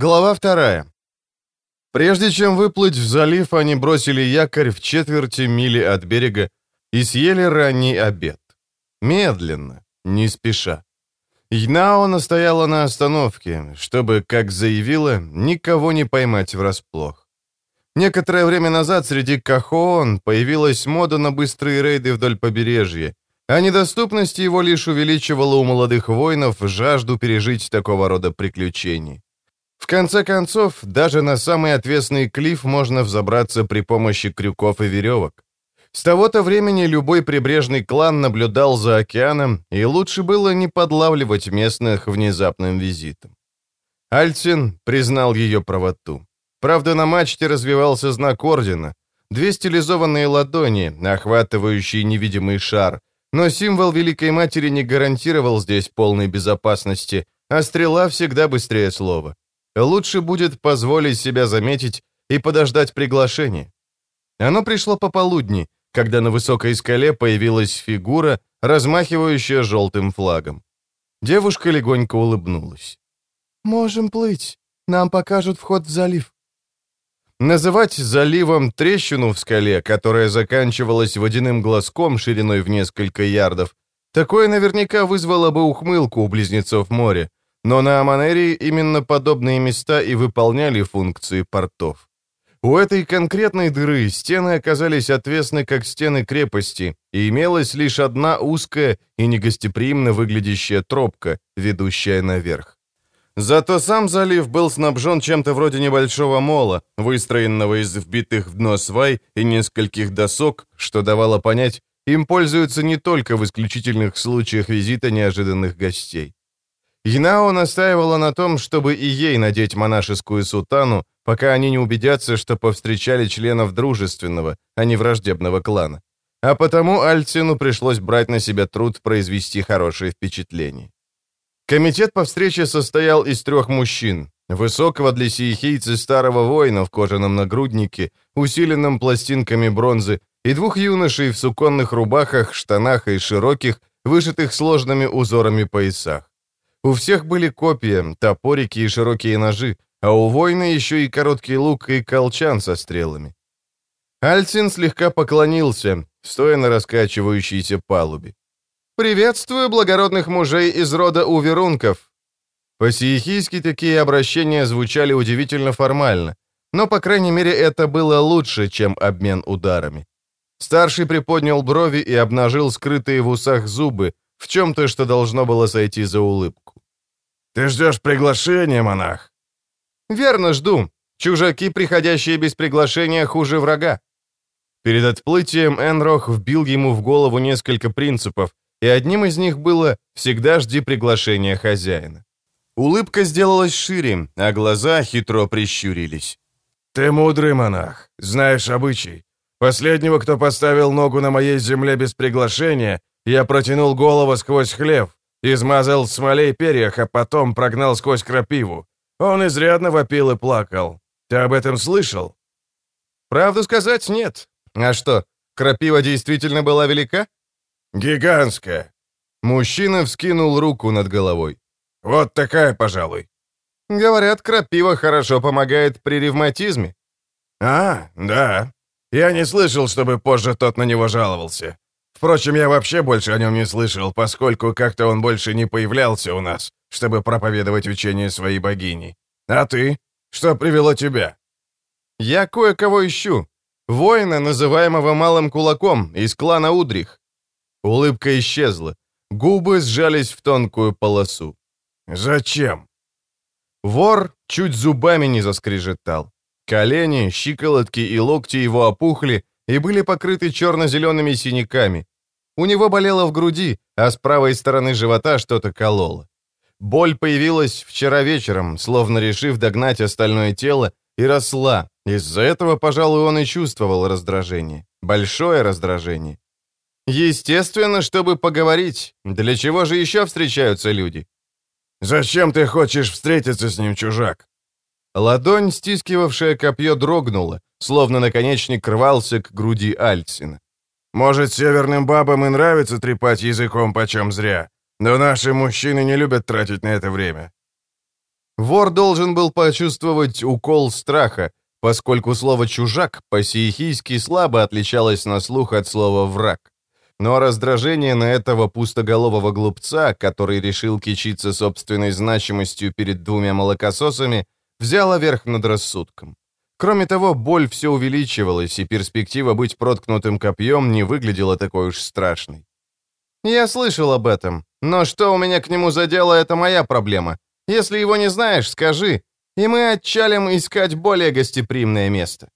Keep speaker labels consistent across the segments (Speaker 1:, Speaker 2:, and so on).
Speaker 1: Глава вторая. Прежде чем выплыть в залив, они бросили якорь в четверти мили от берега и съели ранний обед. Медленно, не спеша. Йнао настояла на остановке, чтобы, как заявила, никого не поймать врасплох. Некоторое время назад среди кахоон появилась мода на быстрые рейды вдоль побережья, а недоступность его лишь увеличивала у молодых воинов жажду пережить такого рода приключений. В конце концов, даже на самый отвесный клифф можно взобраться при помощи крюков и веревок. С того-то времени любой прибрежный клан наблюдал за океаном, и лучше было не подлавливать местных внезапным визитом. Альцин признал ее правоту. Правда, на мачте развивался знак ордена, две стилизованные ладони, охватывающие невидимый шар, но символ Великой Матери не гарантировал здесь полной безопасности, а стрела всегда быстрее слова. Лучше будет позволить себя заметить и подождать приглашение. Оно пришло пополудни, когда на высокой скале появилась фигура, размахивающая желтым флагом. Девушка легонько улыбнулась.
Speaker 2: «Можем плыть. Нам покажут вход в залив».
Speaker 1: Называть заливом трещину в скале, которая заканчивалась водяным глазком шириной в несколько ярдов, такое наверняка вызвало бы ухмылку у близнецов моря, но на Аманерии именно подобные места и выполняли функции портов. У этой конкретной дыры стены оказались отвесны, как стены крепости, и имелась лишь одна узкая и негостеприимно выглядящая тропка, ведущая наверх. Зато сам залив был снабжен чем-то вроде небольшого мола, выстроенного из вбитых в дно свай и нескольких досок, что давало понять, им пользуются не только в исключительных случаях визита неожиданных гостей. Янао настаивала на том, чтобы и ей надеть монашескую сутану, пока они не убедятся, что повстречали членов дружественного, а не враждебного клана. А потому Альцину пришлось брать на себя труд произвести хорошее впечатление. Комитет по встрече состоял из трех мужчин. Высокого для сиехийца старого воина в кожаном нагруднике, усиленном пластинками бронзы, и двух юношей в суконных рубахах, штанах и широких, вышитых сложными узорами поясах. У всех были копья, топорики и широкие ножи, а у воина еще и короткий лук и колчан со стрелами. Альцин слегка поклонился, стоя на раскачивающейся палубе. «Приветствую благородных мужей из рода уверунков!» По-сиехийски такие обращения звучали удивительно формально, но, по крайней мере, это было лучше, чем обмен ударами. Старший приподнял брови и обнажил скрытые в усах зубы, в чем-то, что должно было сойти за улыбку.
Speaker 3: «Ты ждешь приглашения, монах?»
Speaker 1: «Верно, жду. Чужаки, приходящие без приглашения, хуже врага». Перед отплытием Энрох вбил ему в голову несколько принципов, и одним из них было «всегда жди приглашения хозяина». Улыбка сделалась шире, а глаза хитро прищурились.
Speaker 3: «Ты мудрый монах, знаешь обычай. Последнего, кто поставил ногу на моей земле без приглашения, я протянул голову сквозь хлев, измазал смолей перьях, а потом прогнал сквозь крапиву. Он изрядно вопил и плакал. Ты об этом слышал?»
Speaker 1: «Правду сказать, нет. А что, крапива действительно была велика?»
Speaker 3: «Гигантская».
Speaker 1: Мужчина вскинул руку над головой.
Speaker 3: «Вот такая, пожалуй».
Speaker 1: «Говорят, крапива хорошо помогает при ревматизме».
Speaker 3: «А, да. Я не слышал, чтобы позже тот на него жаловался. Впрочем, я вообще больше о нем не слышал, поскольку как-то он больше не появлялся у нас, чтобы проповедовать учение своей богини. А ты? Что привело тебя?»
Speaker 1: «Я кое-кого ищу. Воина, называемого Малым Кулаком, из клана Удрих». Улыбка исчезла. Губы сжались в тонкую полосу.
Speaker 3: «Зачем?»
Speaker 1: Вор чуть зубами не заскрежетал. Колени, щиколотки и локти его опухли и были покрыты черно-зелеными синяками. У него болело в груди, а с правой стороны живота что-то кололо. Боль появилась вчера вечером, словно решив догнать остальное тело, и росла. Из-за этого, пожалуй, он и чувствовал раздражение. Большое раздражение. Естественно, чтобы поговорить. Для чего же еще встречаются люди?
Speaker 3: «Зачем ты хочешь встретиться с ним, чужак?»
Speaker 1: Ладонь, стискивавшая копье, дрогнула, словно наконечник рвался к груди Альцина.
Speaker 3: «Может, северным бабам и нравится трепать языком почем зря, но наши мужчины не любят тратить на это время».
Speaker 1: Вор должен был почувствовать укол страха, поскольку слово «чужак» по-сиехийски слабо отличалось на слух от слова «враг». Но раздражение на этого пустоголового глупца, который решил кичиться собственной значимостью перед двумя молокососами, взяло верх над рассудком. Кроме того, боль все увеличивалась, и перспектива быть проткнутым копьем не выглядела такой уж страшной. «Я слышал об этом, но что у меня к нему за дело, это моя проблема. Если его не знаешь, скажи, и мы отчалим искать более гостеприимное место».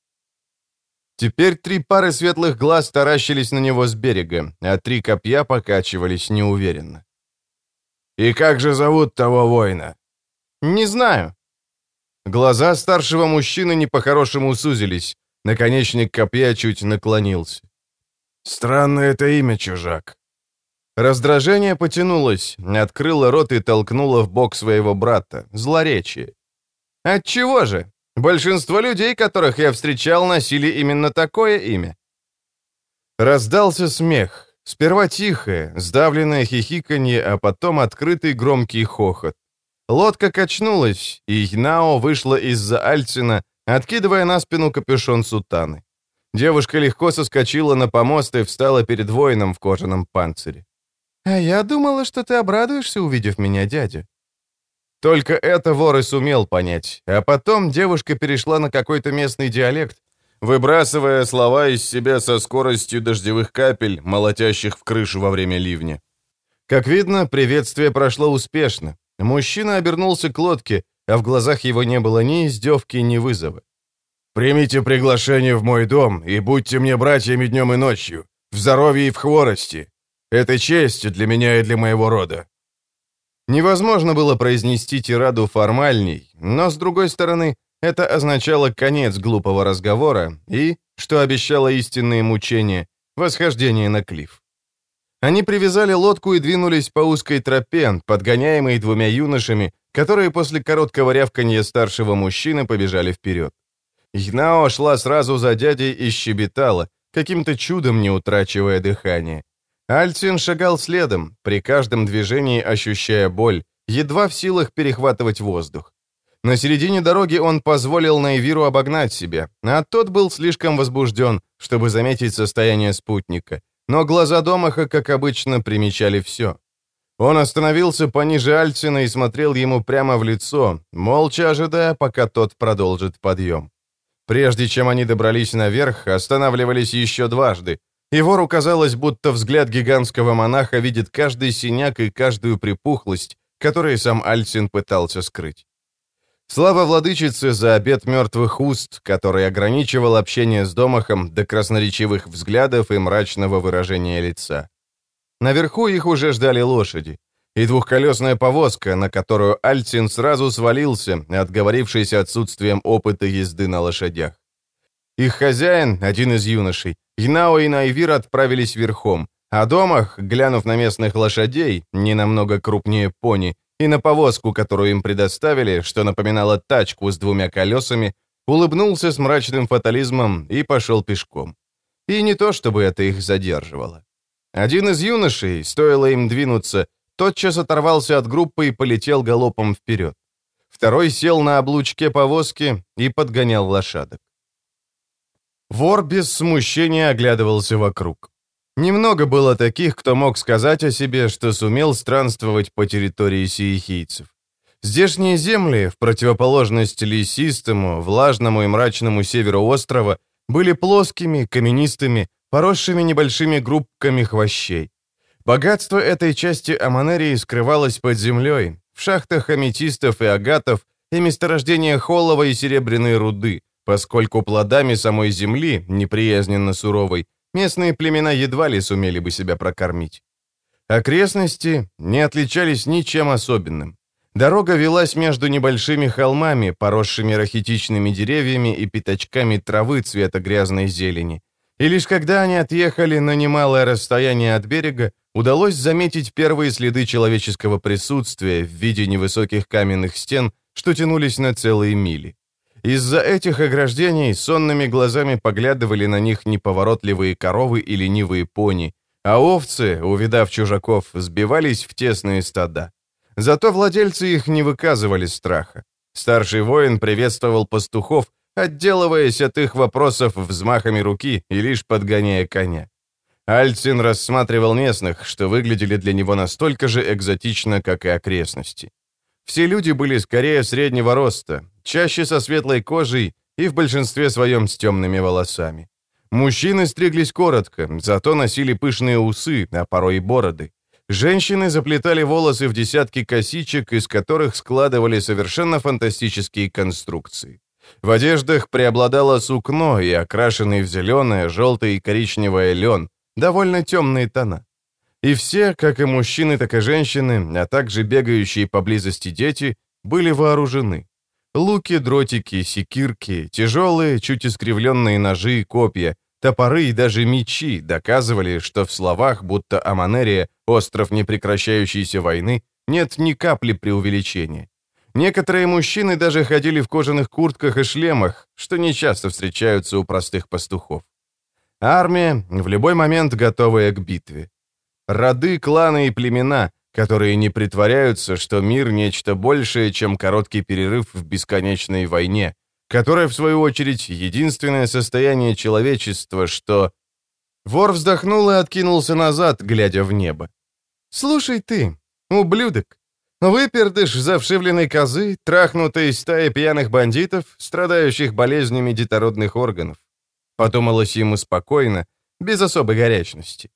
Speaker 1: Теперь три пары светлых глаз таращились на него с берега, а три копья покачивались неуверенно.
Speaker 3: «И как же зовут того воина?»
Speaker 1: «Не знаю». Глаза старшего мужчины не по-хорошему сузились, наконечник копья чуть наклонился.
Speaker 3: «Странное это имя, чужак.
Speaker 1: Раздражение потянулось, открыло рот и толкнуло в бок своего брата. Злоречие. Отчего же? Большинство людей, которых я встречал, носили именно такое имя. Раздался смех. Сперва тихое, сдавленное хихиканье, а потом открытый громкий хохот. Лодка качнулась, и Игнао вышла из-за Альцина, откидывая на спину капюшон сутаны. Девушка легко соскочила на помост и встала перед воином в кожаном панцире. «А я думала, что ты обрадуешься, увидев меня, дядя». Только это вор и сумел понять, а потом девушка перешла на какой-то местный диалект, выбрасывая слова из себя со скоростью дождевых капель, молотящих в крышу во время ливня. Как видно, приветствие прошло успешно. Мужчина обернулся к лодке, а в глазах его не было ни издевки, ни вызова.
Speaker 3: «Примите приглашение в мой дом и будьте мне братьями днем и ночью, в здоровье и в хворости. Это честь для меня и для моего рода».
Speaker 1: Невозможно было произнести тираду формальней, но, с другой стороны, это означало конец глупого разговора и, что обещало истинные мучения, восхождение на клифф. Они привязали лодку и двинулись по узкой тропе, подгоняемой двумя юношами, которые после короткого рявканья старшего мужчины побежали вперед. Игнао шла сразу за дядей и щебетала, каким-то чудом не утрачивая дыхание. Альцин шагал следом, при каждом движении ощущая боль, едва в силах перехватывать воздух. На середине дороги он позволил Найвиру обогнать себя, а тот был слишком возбужден, чтобы заметить состояние спутника. Но глаза Домаха, как обычно, примечали все. Он остановился пониже Альцина и смотрел ему прямо в лицо, молча ожидая, пока тот продолжит подъем. Прежде чем они добрались наверх, останавливались еще дважды, и казалось, будто взгляд гигантского монаха видит каждый синяк и каждую припухлость, которые сам Альцин пытался скрыть. Слава владычице за обет мертвых уст, который ограничивал общение с Домахом до красноречивых взглядов и мрачного выражения лица. Наверху их уже ждали лошади, и двухколесная повозка, на которую Альцин сразу свалился, отговорившись отсутствием опыта езды на лошадях. Их хозяин, один из юношей, Инао и Найвир отправились верхом, а Домах, глянув на местных лошадей, не намного крупнее пони, и на повозку, которую им предоставили, что напоминало тачку с двумя колесами, улыбнулся с мрачным фатализмом и пошел пешком. И не то, чтобы это их задерживало. Один из юношей, стоило им двинуться, тотчас оторвался от группы и полетел галопом вперед. Второй сел на облучке повозки и подгонял лошадок. Вор без смущения оглядывался вокруг. Немного было таких, кто мог сказать о себе, что сумел странствовать по территории сиехийцев. Здешние земли, в противоположность лесистому, влажному и мрачному северу острова, были плоскими, каменистыми, поросшими небольшими группками хвощей. Богатство этой части Аманерии скрывалось под землей, в шахтах аметистов и агатов и месторождениях холловой и серебряной руды, поскольку плодами самой земли, неприязненно суровой, местные племена едва ли сумели бы себя прокормить. Окрестности не отличались ничем особенным. Дорога велась между небольшими холмами, поросшими рахитичными деревьями и пятачками травы цвета грязной зелени. И лишь когда они отъехали на немалое расстояние от берега, удалось заметить первые следы человеческого присутствия в виде невысоких каменных стен, что тянулись на целые мили. Из-за этих ограждений сонными глазами поглядывали на них неповоротливые коровы и ленивые пони, а овцы, увидав чужаков, сбивались в тесные стада. Зато владельцы их не выказывали страха. Старший воин приветствовал пастухов, отделываясь от их вопросов взмахами руки и лишь подгоняя коня. Альцин рассматривал местных, что выглядели для него настолько же экзотично, как и окрестности. Все люди были скорее среднего роста, чаще со светлой кожей и в большинстве своем с темными волосами. Мужчины стриглись коротко, зато носили пышные усы, а порой и бороды. Женщины заплетали волосы в десятки косичек, из которых складывали совершенно фантастические конструкции. В одеждах преобладало сукно и окрашенный в зеленое, желтое и коричневое лен, довольно темные тона. И все, как и мужчины, так и женщины, а также бегающие поблизости дети, были вооружены. Луки, дротики, секирки, тяжелые, чуть искривленные ножи и копья, топоры и даже мечи доказывали, что в словах, будто Аманерия — остров непрекращающейся войны, нет ни капли преувеличения. Некоторые мужчины даже ходили в кожаных куртках и шлемах, что нечасто встречаются у простых пастухов. Армия, в любой момент готовая к битве. Роды, кланы и племена, которые не притворяются, что мир — нечто большее, чем короткий перерыв в бесконечной войне, которая, в свою очередь, единственное состояние человечества, что... Вор вздохнул и откинулся назад, глядя в небо. «Слушай ты, ублюдок, выпердыш завшивленной козы, трахнутая стая пьяных бандитов, страдающих болезнями детородных органов. Подумалось ему спокойно, без особой горячности.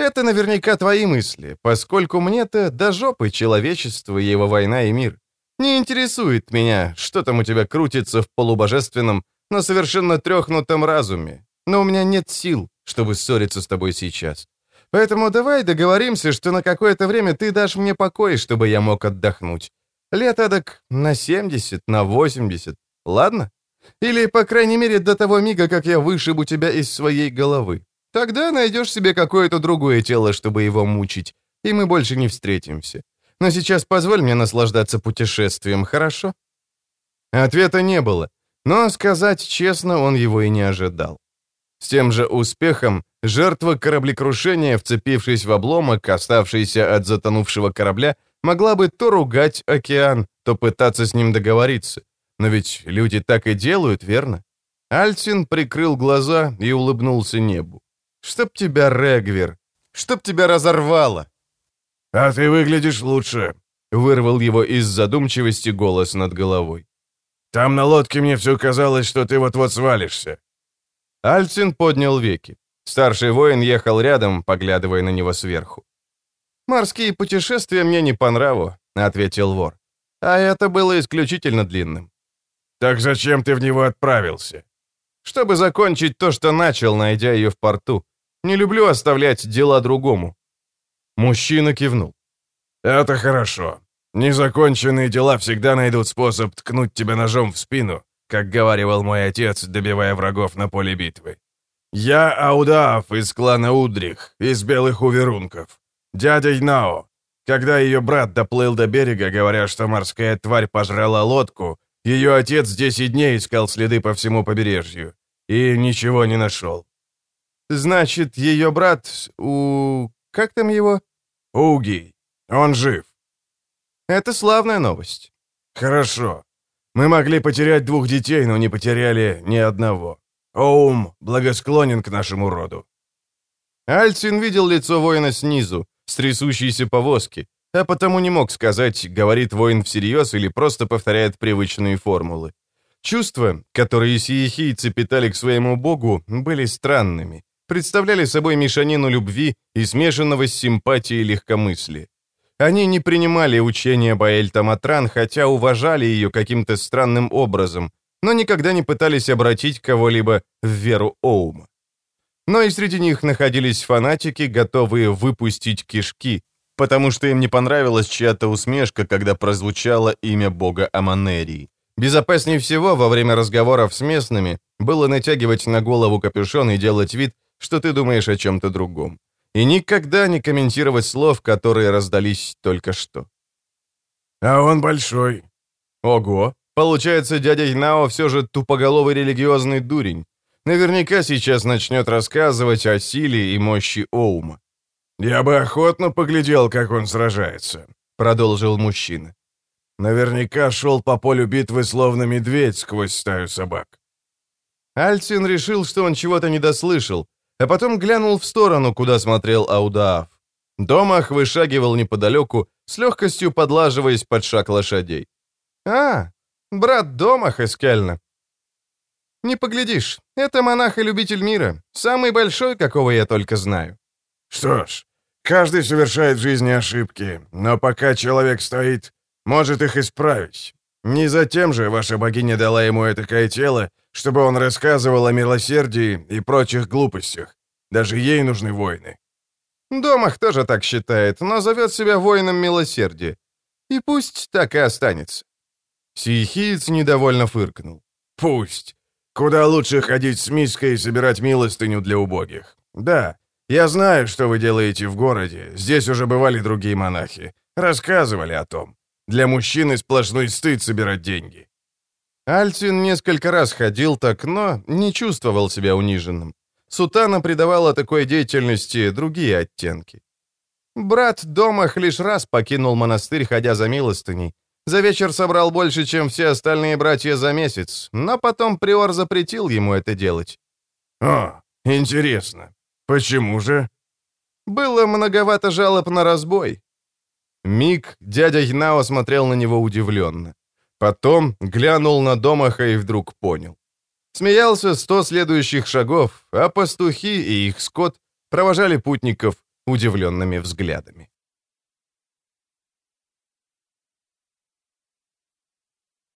Speaker 1: Это наверняка твои мысли, поскольку мне-то до жопы человечество, его война и мир. Не интересует меня, что там у тебя крутится в полубожественном, но совершенно трехнутом разуме. Но у меня нет сил, чтобы ссориться с тобой сейчас. Поэтому давай договоримся, что на какое-то время ты дашь мне покой, чтобы я мог отдохнуть. Лет эдак на 70, на 80. Ладно? Или, по крайней мере, до того мига, как я вышибу тебя из своей головы. Тогда найдешь себе какое-то другое тело, чтобы его мучить, и мы больше не встретимся. Но сейчас позволь мне наслаждаться путешествием, хорошо?» Ответа не было, но, сказать честно, он его и не ожидал. С тем же успехом жертва кораблекрушения, вцепившись в обломок, оставшийся от затонувшего корабля, могла бы то ругать океан, то пытаться с ним договориться. Но ведь люди так и делают, верно? Альцин прикрыл глаза и улыбнулся небу. «Чтоб тебя, Регвер! Чтоб тебя разорвало!»
Speaker 3: «А ты выглядишь лучше», — вырвал его из задумчивости голос над головой. «Там на лодке мне все казалось, что ты вот-вот свалишься».
Speaker 1: Альцин поднял веки. Старший воин ехал рядом, поглядывая на него сверху. «Морские путешествия мне не по нраву», — ответил вор. «А это было исключительно длинным.
Speaker 3: «Так зачем ты в него отправился?»
Speaker 1: «Чтобы закончить то, что начал, найдя ее в порту. Не люблю оставлять дела другому». Мужчина кивнул.
Speaker 3: «Это хорошо. Незаконченные дела всегда найдут способ ткнуть тебя ножом в спину, как говаривал мой отец, добивая врагов на поле битвы. Я Аудаав из клана Удрих, из Белых Уверунков. Дядя Йнао. Когда ее брат доплыл до берега, говоря, что морская тварь пожрала лодку, ее отец десять дней искал следы по всему побережью и ничего не нашел.
Speaker 1: Значит, ее брат у... как там его?
Speaker 3: Уги. Он жив.
Speaker 1: Это славная новость.
Speaker 3: Хорошо. Мы могли потерять двух детей, но не потеряли ни одного. Оум благосклонен к нашему роду.
Speaker 1: Альцин видел лицо воина снизу, с трясущейся повозки, а потому не мог сказать, говорит воин всерьез или просто повторяет привычные формулы. Чувства, которые сиехийцы питали к своему богу, были странными, представляли собой мешанину любви и смешанного с симпатией легкомыслия. Они не принимали учения Баэль-Таматран, хотя уважали ее каким-то странным образом, но никогда не пытались обратить кого-либо в веру Оума. Но и среди них находились фанатики, готовые выпустить кишки, потому что им не понравилась чья-то усмешка, когда прозвучало имя бога Аманерии. Безопаснее всего во время разговоров с местными было натягивать на голову капюшон и делать вид, что ты думаешь о чем-то другом. И никогда не комментировать слов, которые раздались только что.
Speaker 3: «А он большой».
Speaker 1: «Ого! Получается, дядя Инао все же тупоголовый религиозный дурень. Наверняка сейчас начнет рассказывать о силе и мощи Оума.
Speaker 3: «Я бы охотно поглядел, как он сражается», —
Speaker 1: продолжил мужчина.
Speaker 3: Наверняка шел по полю битвы словно медведь сквозь стаю собак.
Speaker 1: Альцин решил, что он чего-то не дослышал, а потом глянул в сторону, куда смотрел Аудаав. Домах вышагивал неподалеку, с легкостью подлаживаясь под шаг лошадей. «А, брат Домах Эскельна». «Не поглядишь, это монах и любитель мира, самый большой, какого я только знаю».
Speaker 3: «Что ж, каждый совершает в жизни ошибки, но пока человек стоит, может их исправить. Не затем же ваша богиня дала ему этакое тело, чтобы он рассказывал о милосердии и прочих глупостях. Даже ей нужны войны.
Speaker 1: Домах тоже так считает, но зовет себя воином милосердия. И пусть так и останется. Сихиец недовольно фыркнул.
Speaker 3: Пусть. Куда лучше ходить с миской и собирать милостыню для убогих. Да, я знаю, что вы делаете в городе. Здесь уже бывали другие монахи. Рассказывали о том. Для мужчины сплошной стыд собирать деньги.
Speaker 1: Альтин несколько раз ходил так, но не чувствовал себя униженным. Сутана придавала такой деятельности другие оттенки. Брат Домах лишь раз покинул монастырь, ходя за милостыней. За вечер собрал больше, чем все остальные братья за месяц, но потом приор запретил ему это делать.
Speaker 3: «О, интересно. Почему же?»
Speaker 1: «Было многовато жалоб на разбой». Миг дядя Гнао смотрел на него удивленно. Потом глянул на Домаха и вдруг понял. Смеялся сто следующих шагов, а пастухи и их скот провожали путников удивленными взглядами.